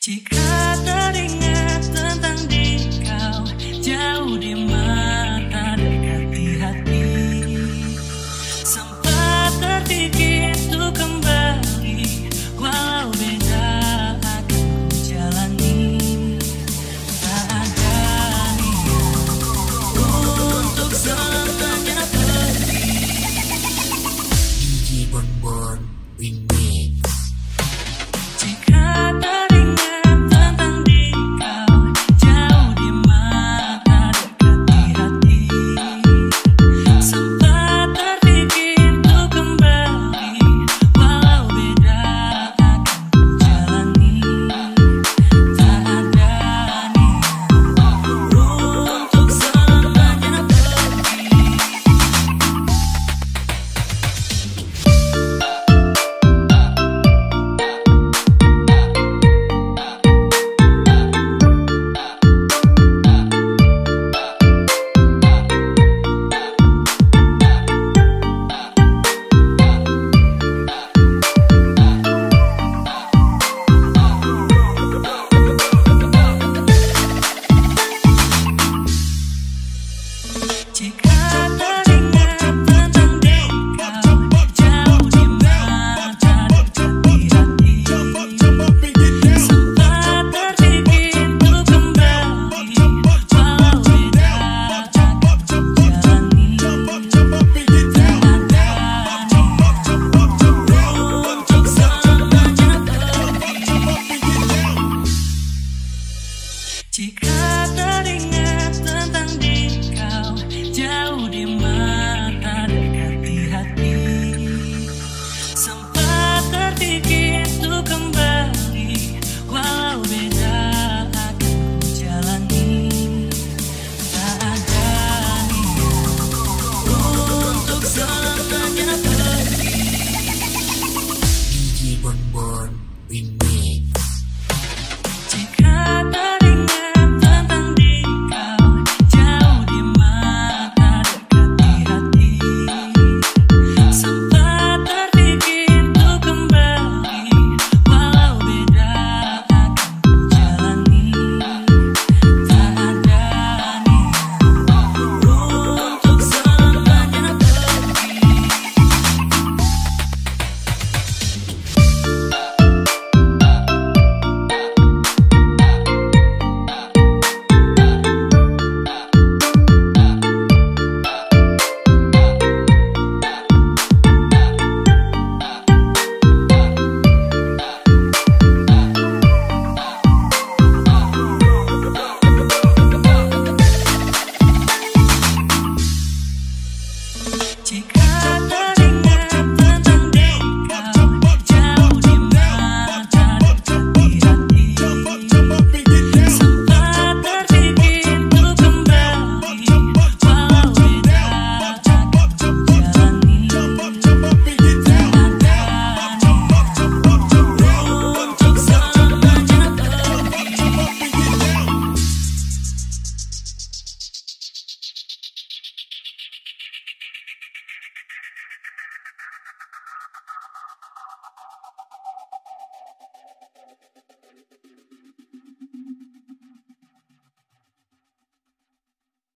Jika teringat Jika teringat